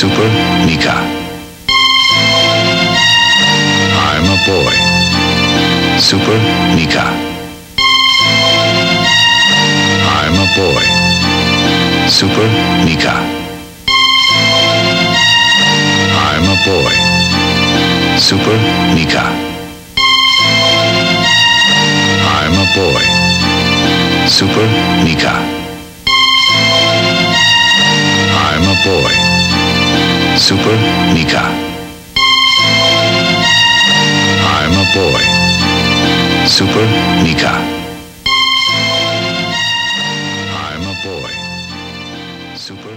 Super Mika. I'm a boy. Super Mika. I'm a boy. Super Mika. I'm a boy. Super Mika. I'm a boy. Super Mika. I'm a boy. Super Nika. I'm a boy. Super Nika. I'm a boy. Super